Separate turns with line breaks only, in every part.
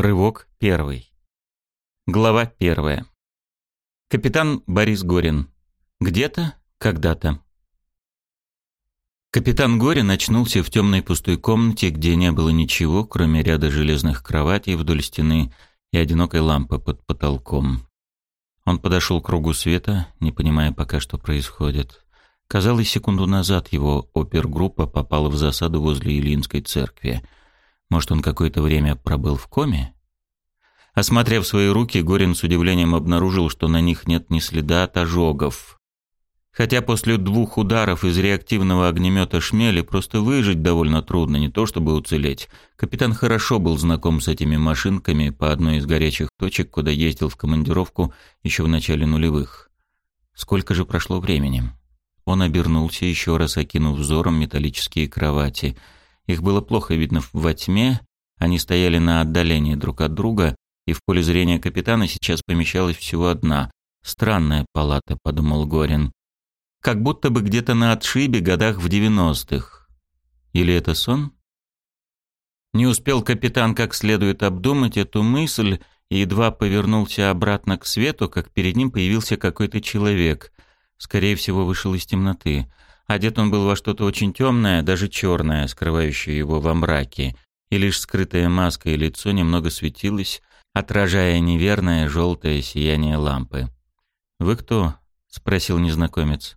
Рывок первый. Глава первая. Капитан Борис Горин. Где-то, когда-то. Капитан Горин очнулся в темной пустой комнате, где не было ничего, кроме ряда железных кроватей вдоль стены и одинокой лампы под потолком. Он подошел к кругу света, не понимая пока, что происходит. Казалось, секунду назад его опергруппа попала в засаду возле Илинской церкви — может, он какое-то время пробыл в коме? Осмотрев свои руки, Горин с удивлением обнаружил, что на них нет ни следа от ожогов. Хотя после двух ударов из реактивного огнемета «Шмели» просто выжить довольно трудно, не то чтобы уцелеть. Капитан хорошо был знаком с этими машинками по одной из горячих точек, куда ездил в командировку еще в начале нулевых. Сколько же прошло времени? Он обернулся, еще раз окинув взором металлические кровати — их было плохо видно во тьме, они стояли на отдалении друг от друга, и в поле зрения капитана сейчас помещалась всего одна. «Странная палата», — подумал Горин. «Как будто бы где-то на отшибе годах в девяностых. Или это сон?» Не успел капитан как следует обдумать эту мысль и едва повернулся обратно к свету, как перед ним появился какой-то человек. Скорее всего, вышел из темноты. Одет он был во что-то очень темное, даже черное, скрывающее его во мраке, и лишь скрытая маска и лицо немного светилось, отражая неверное желтое сияние лампы. «Вы кто?» — спросил незнакомец.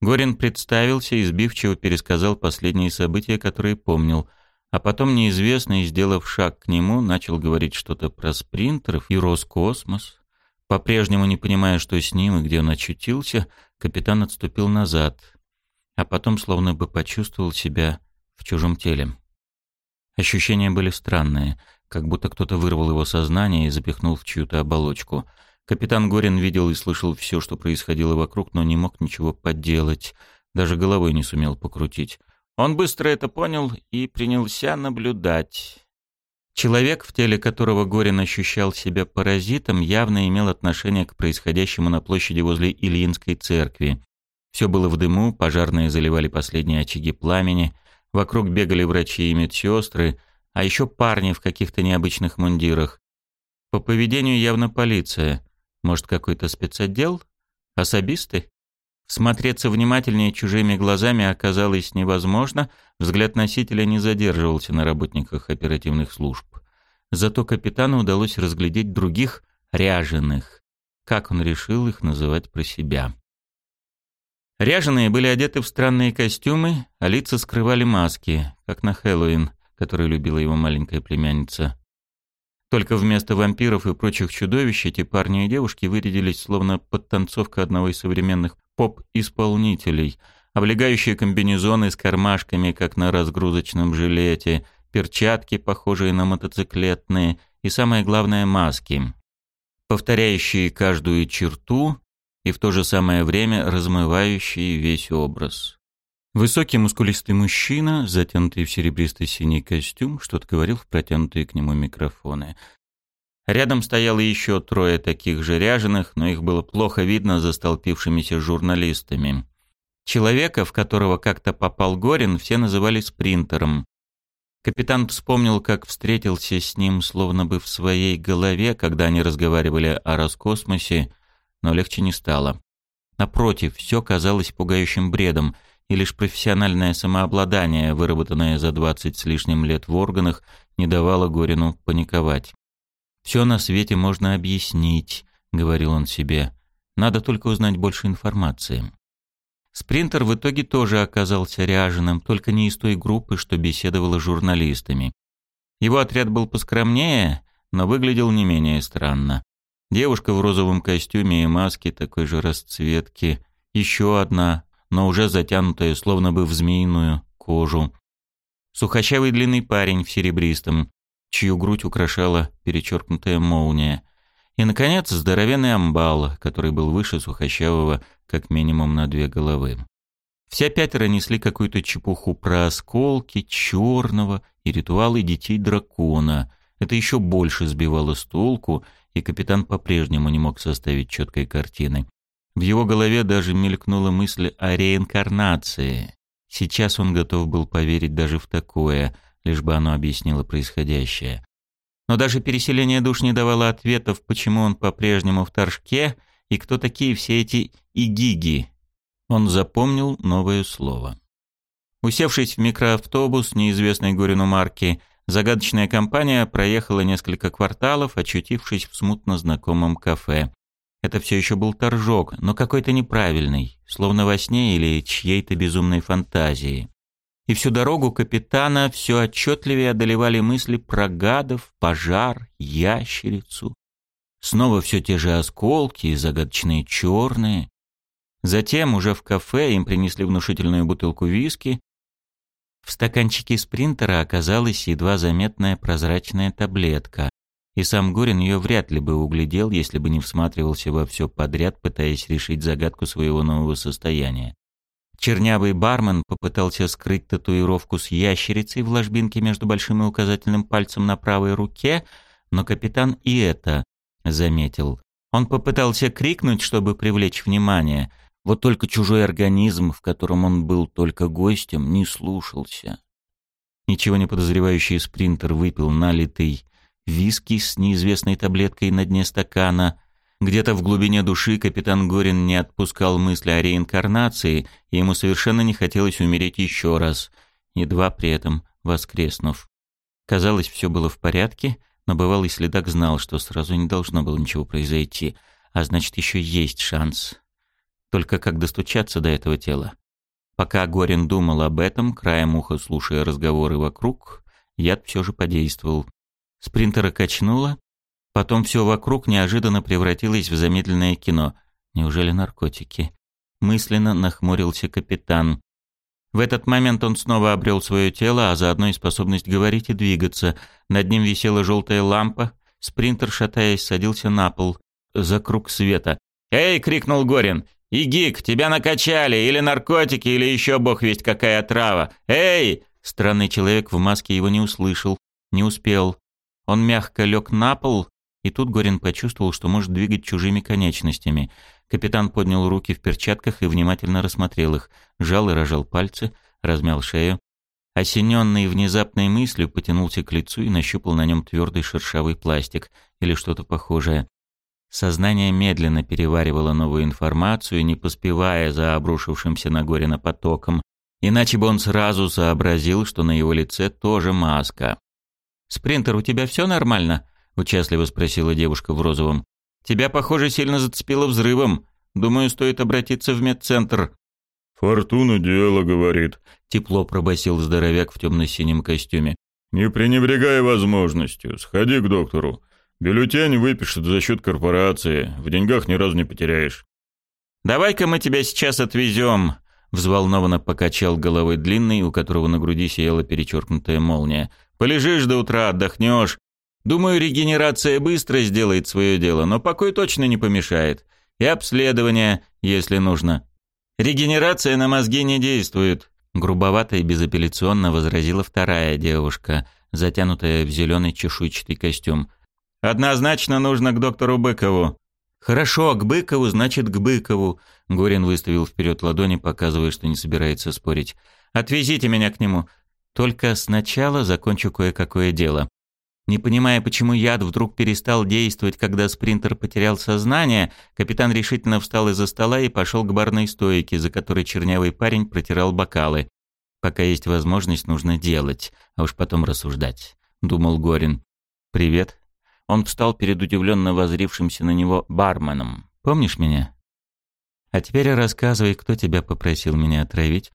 Горин представился и сбивчиво пересказал последние события, которые помнил, а потом неизвестный, сделав шаг к нему, начал говорить что-то про спринтеров и Роскосмос. По-прежнему не понимая, что с ним и где он очутился, капитан отступил назад — а потом словно бы почувствовал себя в чужом теле. Ощущения были странные, как будто кто-то вырвал его сознание и запихнул в чью-то оболочку. Капитан Горин видел и слышал все, что происходило вокруг, но не мог ничего поделать, даже головой не сумел покрутить. Он быстро это понял и принялся наблюдать. Человек, в теле которого Горин ощущал себя паразитом, явно имел отношение к происходящему на площади возле Ильинской церкви. Все было в дыму, пожарные заливали последние очаги пламени, вокруг бегали врачи и медсестры, а еще парни в каких-то необычных мундирах. По поведению явно полиция. Может, какой-то спецотдел? Особисты? Смотреться внимательнее чужими глазами оказалось невозможно, взгляд носителя не задерживался на работниках оперативных служб. Зато капитану удалось разглядеть других ряженых. Как он решил их называть про себя. Ряженые были одеты в странные костюмы, а лица скрывали маски, как на Хэллоуин, который любила его маленькая племянница. Только вместо вампиров и прочих чудовищ эти парни и девушки вырядились словно подтанцовка одного из современных поп-исполнителей. Облегающие комбинезоны с кармашками, как на разгрузочном жилете, перчатки, похожие на мотоциклетные, и самое главное — маски, повторяющие каждую черту и в то же самое время размывающий весь образ. Высокий мускулистый мужчина, затянутый в серебристый синий костюм, что-то говорил в протянутые к нему микрофоны. Рядом стояло еще трое таких же ряженых, но их было плохо видно за столпившимися журналистами. Человека, в которого как-то попал Горин, все называли спринтером. Капитан вспомнил, как встретился с ним словно бы в своей голове, когда они разговаривали о Роскосмосе, но легче не стало. Напротив, все казалось пугающим бредом, и лишь профессиональное самообладание, выработанное за двадцать с лишним лет в органах, не давало Горину паниковать. «Все на свете можно объяснить», — говорил он себе. «Надо только узнать больше информации». Спринтер в итоге тоже оказался ряженым, только не из той группы, что беседовала с журналистами. Его отряд был поскромнее, но выглядел не менее странно. Девушка в розовом костюме и маске такой же расцветки. Еще одна, но уже затянутая, словно бы в змеиную кожу. Сухощавый длинный парень в серебристом, чью грудь украшала перечеркнутая молния. И, наконец, здоровенный амбал, который был выше сухощавого как минимум на две головы. Вся пятеро несли какую-то чепуху про осколки, черного и ритуалы детей дракона. Это еще больше сбивало с толку — и капитан по-прежнему не мог составить четкой картины. В его голове даже мелькнула мысль о реинкарнации. Сейчас он готов был поверить даже в такое, лишь бы оно объяснило происходящее. Но даже переселение душ не давало ответов, почему он по-прежнему в Торжке и кто такие все эти игиги. Он запомнил новое слово. Усевшись в микроавтобус неизвестной Горину марки, загадочная компания проехала несколько кварталов, очутившись в смутно знакомом кафе. Это все еще был торжок, но какой-то неправильный, словно во сне или чьей-то безумной фантазии. И всю дорогу капитана все отчетливее одолевали мысли про гадов, пожар, ящерицу. Снова все те же осколки, загадочные черные. Затем уже в кафе им принесли внушительную бутылку виски. В стаканчике спринтера оказалась едва заметная прозрачная таблетка и сам Горин ее вряд ли бы углядел, если бы не всматривался во все подряд, пытаясь решить загадку своего нового состояния. Чернявый бармен попытался скрыть татуировку с ящерицей в ложбинке между большим и указательным пальцем на правой руке, но капитан и это заметил. Он попытался крикнуть, чтобы привлечь внимание, вот только чужой организм, в котором он был только гостем, не слушался. Ничего не подозревающий спринтер выпил налитый виски с неизвестной таблеткой на дне стакана. Где-то в глубине души капитан Горин не отпускал мысли о реинкарнации, и ему совершенно не хотелось умереть еще раз, едва при этом воскреснув. Казалось, все было в порядке, но бывалый следак знал, что сразу не должно было ничего произойти, а значит, еще есть шанс. Только как достучаться до этого тела? Пока Горин думал об этом, краем уха слушая разговоры вокруг, яд все же подействовал. Спринтера качнуло, потом все вокруг неожиданно превратилось в замедленное кино. Неужели наркотики? Мысленно нахмурился капитан. В этот момент он снова обрел свое тело, а заодно и способность говорить и двигаться. Над ним висела желтая лампа. Спринтер, шатаясь, садился на пол. За круг света. «Эй!» — крикнул Горин. «Игик, тебя накачали! Или наркотики, или еще бог весть какая трава! Эй!» Странный человек в маске его не услышал, не успел. Он мягко лег на пол, и тут Горин почувствовал, что может двигать чужими конечностями. Капитан поднял руки в перчатках и внимательно рассмотрел их, жал и рожал пальцы, размял шею. Осененный внезапной мыслью потянулся к лицу и нащупал на нем твердый шершавый пластик или что-то похожее. Сознание медленно переваривало новую информацию, не поспевая за обрушившимся на Горина потоком, иначе бы он сразу сообразил, что на его лице тоже маска. «Спринтер, у тебя все нормально?» — участливо спросила девушка в розовом. «Тебя, похоже, сильно зацепило взрывом. Думаю, стоит обратиться в медцентр».
«Фортуна дело, — говорит», —
тепло пробасил здоровяк в темно-синем костюме.
«Не пренебрегай возможностью. Сходи к доктору. Бюллетень выпишет за счет корпорации. В деньгах ни разу не потеряешь».
«Давай-ка мы тебя сейчас отвезем», — взволнованно покачал головой длинный, у которого на груди сияла перечеркнутая молния. Полежишь до утра, отдохнешь. Думаю, регенерация быстро сделает свое дело, но покой точно не помешает. И обследование, если нужно. Регенерация на мозги не действует. Грубовато и безапелляционно возразила вторая девушка, затянутая в зеленый чешуйчатый костюм. «Однозначно нужно к доктору Быкову». «Хорошо, к Быкову, значит, к Быкову», — Горин выставил вперед ладони, показывая, что не собирается спорить. «Отвезите меня к нему. Только сначала закончу кое-какое дело. Не понимая, почему яд вдруг перестал действовать, когда спринтер потерял сознание, капитан решительно встал из-за стола и пошел к барной стойке, за которой чернявый парень протирал бокалы. «Пока есть возможность, нужно делать, а уж потом рассуждать», — думал Горин. «Привет». Он встал перед удивленно возрившимся на него барменом. «Помнишь меня?» «А теперь рассказывай, кто тебя попросил меня отравить?»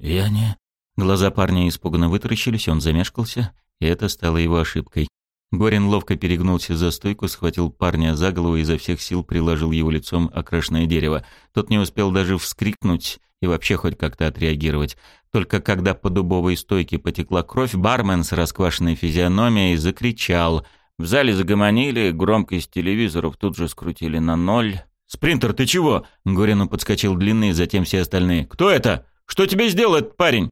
«Я не...»
Глаза парня испуганно вытаращились, он замешкался, и это стало его ошибкой. Горин ловко перегнулся за стойку, схватил парня за голову и изо всех сил приложил его лицом окрашенное дерево. Тот не успел даже вскрикнуть и вообще хоть как-то отреагировать. Только когда по дубовой стойке потекла кровь, бармен с расквашенной физиономией закричал. В зале загомонили, громкость телевизоров тут же скрутили на ноль. «Спринтер, ты чего?» Горину подскочил длинный, затем все остальные. «Кто это? Что тебе сделал этот парень?»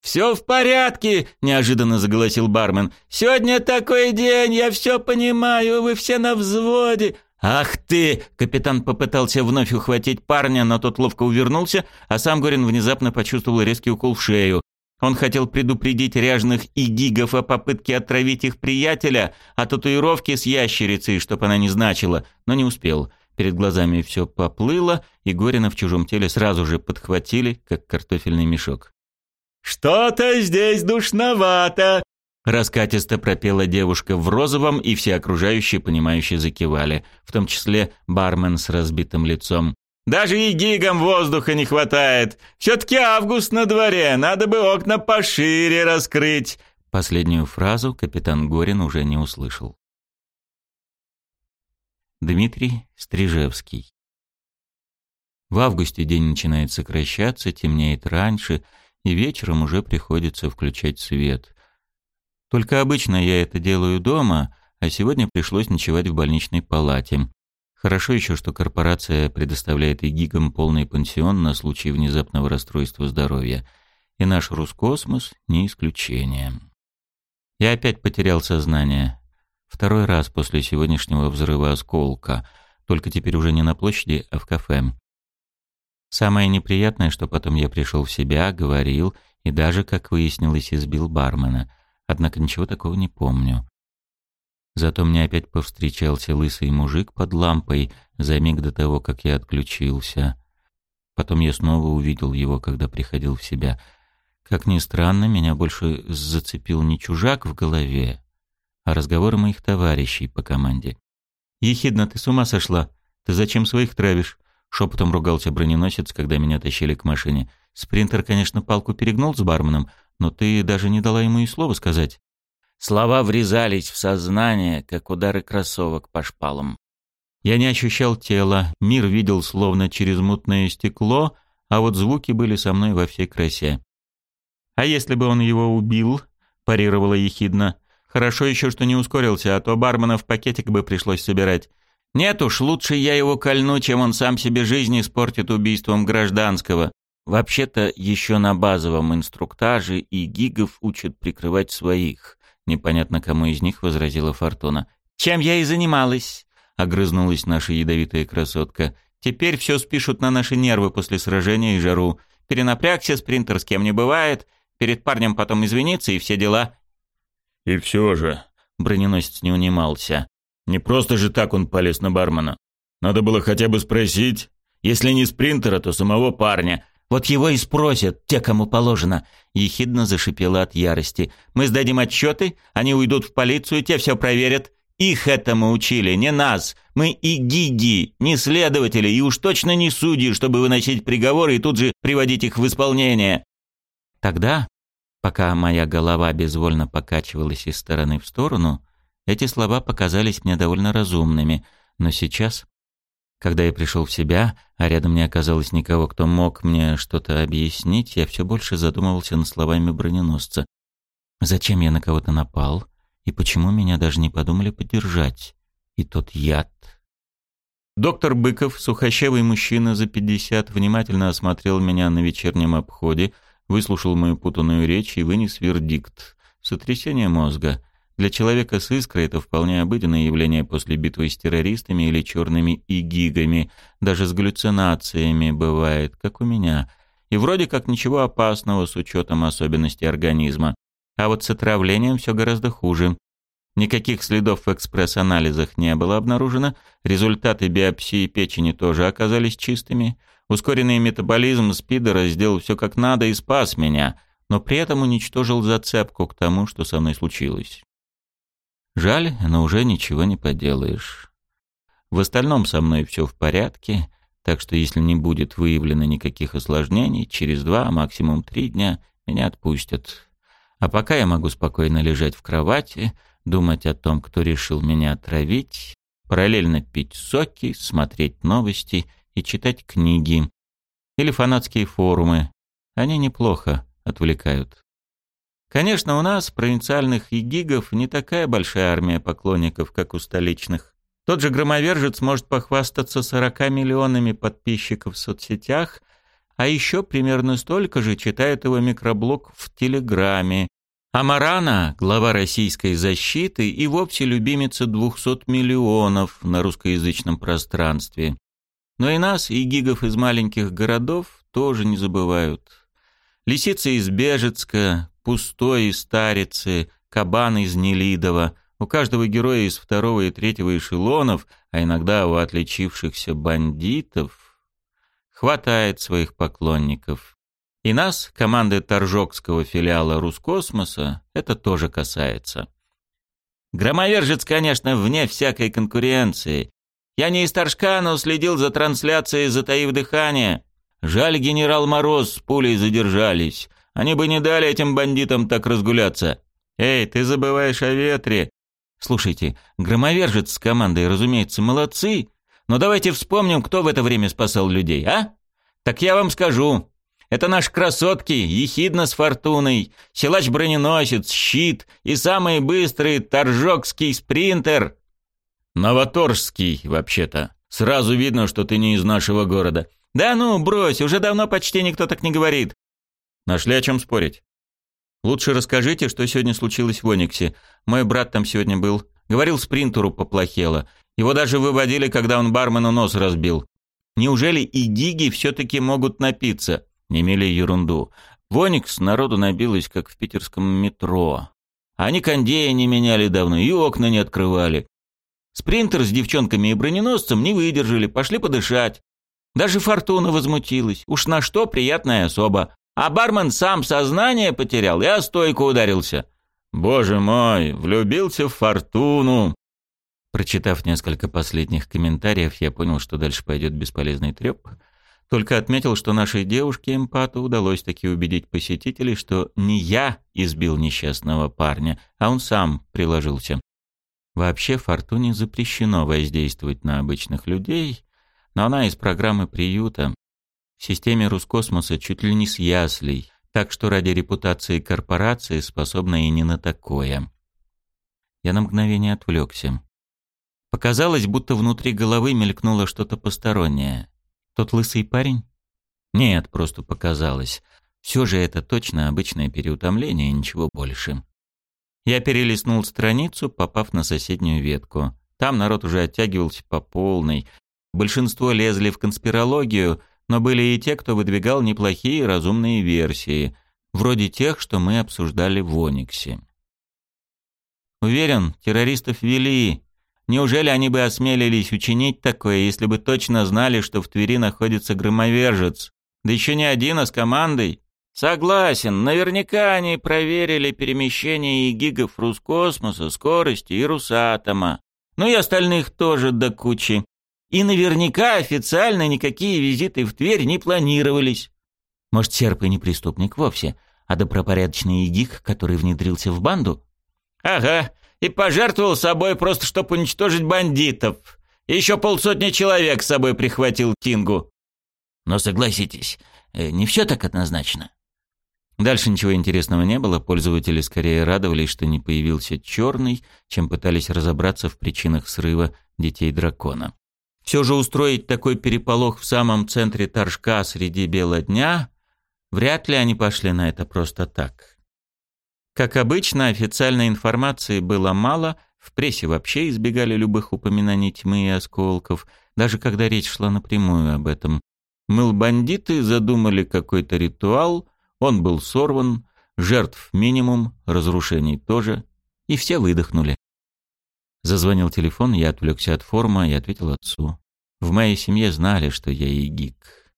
«Все в порядке», — неожиданно заголосил бармен. «Сегодня такой день, я все понимаю, вы все на взводе». «Ах ты!» — капитан попытался вновь ухватить парня, но тот ловко увернулся, а сам Горин внезапно почувствовал резкий укол в шею. Он хотел предупредить ряжных и гигов о попытке отравить их приятеля, о татуировке с ящерицей, чтоб она не значила, но не успел. Перед глазами все поплыло, и Горина в чужом теле сразу же подхватили, как картофельный мешок. «Что-то здесь душновато!» Раскатисто пропела девушка в розовом, и все окружающие, понимающие, закивали, в том числе бармен с разбитым лицом. «Даже и гигам воздуха не хватает! Все-таки август на дворе, надо бы окна пошире раскрыть!» Последнюю фразу капитан Горин уже не услышал. Дмитрий Стрижевский В августе день начинает сокращаться, темнеет раньше, и вечером уже приходится включать свет. Только обычно я это делаю дома, а сегодня пришлось ночевать в больничной палате. Хорошо еще, что корпорация предоставляет и гигам полный пансион на случай внезапного расстройства здоровья. И наш Роскосмос не исключение. Я опять потерял сознание. Второй раз после сегодняшнего взрыва осколка, только теперь уже не на площади, а в кафе. Самое неприятное, что потом я пришел в себя, говорил и даже, как выяснилось, избил бармена — Однако ничего такого не помню. Зато мне опять повстречался лысый мужик под лампой за миг до того, как я отключился. Потом я снова увидел его, когда приходил в себя. Как ни странно, меня больше зацепил не чужак в голове, а разговоры моих товарищей по команде. «Ехидна, ты с ума сошла? Ты зачем своих травишь?» Шепотом ругался броненосец, когда меня тащили к машине. Спринтер, конечно, палку перегнул с барменом, но ты даже не дала ему и слова сказать. Слова врезались в сознание, как удары кроссовок по шпалам. Я не ощущал тела, мир видел словно через мутное стекло, а вот звуки были со мной во всей красе. «А если бы он его убил?» – парировала ехидно. «Хорошо еще, что не ускорился, а то бармена в пакетик бы пришлось собирать. Нет уж, лучше я его кольну, чем он сам себе жизнь испортит убийством гражданского. Вообще-то еще на базовом инструктаже и гигов учат прикрывать своих. Непонятно, кому из них возразила Фортуна. «Чем я и занималась», — огрызнулась наша ядовитая красотка. «Теперь все спишут на наши нервы после сражения и жару. Перенапрягся, спринтер с кем не бывает. Перед парнем потом извиниться и все дела».
«И все же», — броненосец не унимался. «Не просто же так он полез на бармена. Надо было хотя бы спросить, если не спринтера, то самого парня,
вот его и спросят, те, кому положено. Ехидно зашипела от ярости. Мы сдадим отчеты, они уйдут в полицию, те все проверят. Их этому учили, не нас. Мы и гиги, не следователи, и уж точно не судьи, чтобы выносить приговоры и тут же приводить их в исполнение. Тогда, пока моя голова безвольно покачивалась из стороны в сторону, эти слова показались мне довольно разумными, но сейчас когда я пришел в себя, а рядом не оказалось никого, кто мог мне что-то объяснить, я все больше задумывался над словами броненосца. Зачем я на кого-то напал? И почему меня даже не подумали поддержать? И тот яд... Доктор Быков, сухощавый мужчина за пятьдесят, внимательно осмотрел меня на вечернем обходе, выслушал мою путанную речь и вынес вердикт. Сотрясение мозга. Для человека с искрой это вполне обыденное явление после битвы с террористами или черными игигами, даже с галлюцинациями бывает, как у меня. И вроде как ничего опасного с учетом особенностей организма. А вот с отравлением все гораздо хуже. Никаких следов в экспресс-анализах не было обнаружено, результаты биопсии печени тоже оказались чистыми. Ускоренный метаболизм спидера сделал все как надо и спас меня, но при этом уничтожил зацепку к тому, что со мной случилось. Жаль, но уже ничего не поделаешь. В остальном со мной все в порядке, так что если не будет выявлено никаких осложнений, через два, а максимум три дня меня отпустят. А пока я могу спокойно лежать в кровати, думать о том, кто решил меня отравить, параллельно пить соки, смотреть новости и читать книги. Или фанатские форумы. Они неплохо отвлекают. Конечно, у нас, провинциальных егигов, не такая большая армия поклонников, как у столичных. Тот же громовержец может похвастаться 40 миллионами подписчиков в соцсетях, а еще примерно столько же читает его микроблог в Телеграме. А Марана, глава российской защиты, и вовсе любимица 200 миллионов на русскоязычном пространстве. Но и нас, и гигов из маленьких городов, тоже не забывают. Лисица из Бежецка, Пустой из Старицы, Кабан из Нелидова. У каждого героя из второго и третьего эшелонов, а иногда у отличившихся бандитов, хватает своих поклонников. И нас, команды Торжокского филиала Рускосмоса, это тоже касается. Громовержец, конечно, вне всякой конкуренции. Я не из Торжка, но следил за трансляцией, затаив дыхание. Жаль, генерал Мороз с пулей задержались. Они бы не дали этим бандитам так разгуляться. Эй, ты забываешь о ветре. Слушайте, громовержец с командой, разумеется, молодцы. Но давайте вспомним, кто в это время спасал людей, а? Так я вам скажу. Это наши красотки, ехидна с фортуной, силач-броненосец, щит и самый быстрый торжокский спринтер. Новоторжский, вообще-то. Сразу видно, что ты не из нашего города. Да ну, брось, уже давно почти никто так не говорит. Нашли о чем спорить. Лучше расскажите, что сегодня случилось в Ониксе. Мой брат там сегодня был. Говорил, спринтеру поплохело. Его даже выводили, когда он бармену нос разбил. Неужели и гиги все-таки могут напиться? Не мели ерунду. В Оникс народу набилось, как в питерском метро. Они кондея не меняли давно и окна не открывали. Спринтер с девчонками и броненосцем не выдержали, пошли подышать. Даже Фортуна возмутилась. Уж на что приятная особа. А бармен сам сознание потерял и о стойку ударился. Боже мой, влюбился в Фортуну. Прочитав несколько последних комментариев, я понял, что дальше пойдет бесполезный треп. Только отметил, что нашей девушке-эмпату удалось таки убедить посетителей, что не я избил несчастного парня, а он сам приложился. Вообще Фортуне запрещено воздействовать на обычных людей, но она из программы приюта. Системе Роскосмоса чуть ли не с яслей, так что ради репутации корпорации способна и не на такое. Я на мгновение отвлекся. Показалось, будто внутри головы мелькнуло что-то постороннее. Тот лысый парень? Нет, просто показалось. Все же это точно обычное переутомление, ничего больше. Я перелистнул страницу, попав на соседнюю ветку. Там народ уже оттягивался по полной. Большинство лезли в конспирологию, но были и те, кто выдвигал неплохие разумные версии, вроде тех, что мы обсуждали в Ониксе. Уверен, террористов вели, Неужели они бы осмелились учинить такое, если бы точно знали, что в Твери находится громовержец? Да еще не один, а с командой. Согласен, наверняка они проверили перемещение и гигов Роскосмоса, скорости и Русатома. Ну и остальных тоже до кучи. И наверняка официально никакие визиты в Тверь не планировались. Может, серп и не преступник вовсе, а добропорядочный егик, который внедрился в банду? Ага, и пожертвовал собой просто, чтобы уничтожить бандитов. Еще полсотни человек с собой прихватил Кингу. Но согласитесь, э, не все так однозначно. Дальше ничего интересного не было, пользователи скорее радовались, что не появился черный, чем пытались разобраться в причинах срыва детей дракона. Все же устроить такой переполох в самом центре торжка среди бела дня, вряд ли они пошли на это просто так. Как обычно, официальной информации было мало, в прессе вообще избегали любых упоминаний тьмы и осколков, даже когда речь шла напрямую об этом. Мыл бандиты задумали какой-то ритуал, он был сорван, жертв минимум, разрушений тоже, и все выдохнули. Зазвонил телефон, я отвлекся от форма и ответил отцу. В моей семье знали, что я и гик.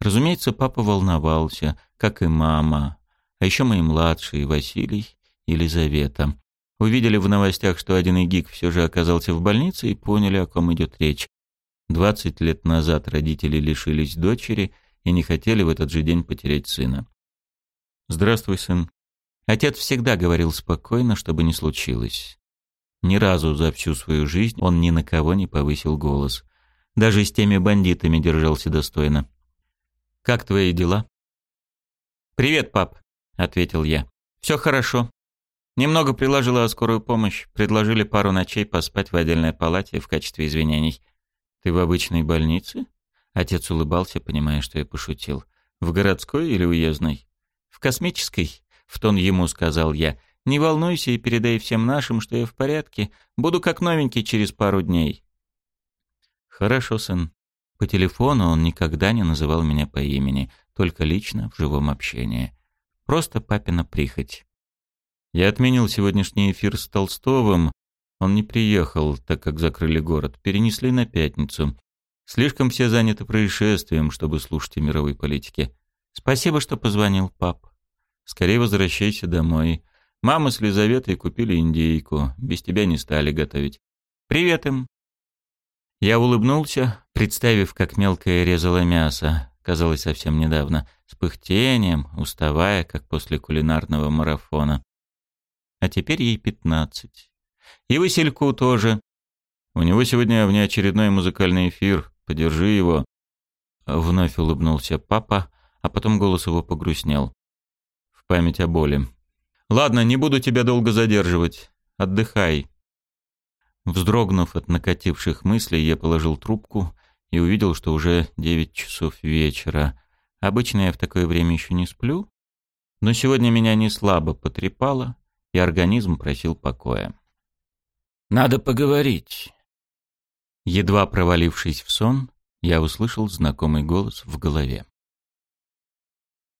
Разумеется, папа волновался, как и мама, а еще мои младшие, Василий и Елизавета. Увидели в новостях, что один игик все же оказался в больнице и поняли, о ком идет речь. Двадцать лет назад родители лишились дочери и не хотели в этот же день потерять сына. «Здравствуй, сын». Отец всегда говорил спокойно, чтобы не случилось. Ни разу за всю свою жизнь он ни на кого не повысил голос. Даже с теми бандитами держался достойно. «Как твои дела?» «Привет, пап ответил я. Все хорошо. Немного приложила скорую помощь, предложили пару ночей поспать в отдельной палате в качестве извинений. Ты в обычной больнице? Отец улыбался, понимая, что я пошутил. В городской или уездной? В космической, в тон ему сказал я. Не волнуйся и передай всем нашим, что я в порядке. Буду как новенький через пару дней. Хорошо, сын. По телефону он никогда не называл меня по имени, только лично в живом общении. Просто папина прихоть. Я отменил сегодняшний эфир с Толстовым. Он не приехал, так как закрыли город. Перенесли на пятницу. Слишком все заняты происшествием, чтобы слушать о мировой политике. Спасибо, что позвонил, пап. Скорее возвращайся домой. Мама с Лизаветой купили индейку. Без тебя не стали готовить. Привет им. Я улыбнулся, представив, как мелкое резало мясо, казалось совсем недавно, с пыхтением, уставая, как после кулинарного марафона. А теперь ей пятнадцать. И Васильку тоже. У него сегодня внеочередной музыкальный эфир. Подержи его. Вновь улыбнулся папа, а потом голос его погрустнел. В память о боли. Ладно, не буду тебя долго задерживать. Отдыхай. Вздрогнув от накативших мыслей, я положил трубку и увидел, что уже девять часов вечера. Обычно я в такое время еще не сплю, но сегодня меня не слабо потрепало, и организм просил покоя.
«Надо поговорить».
Едва провалившись в сон, я услышал знакомый голос в голове.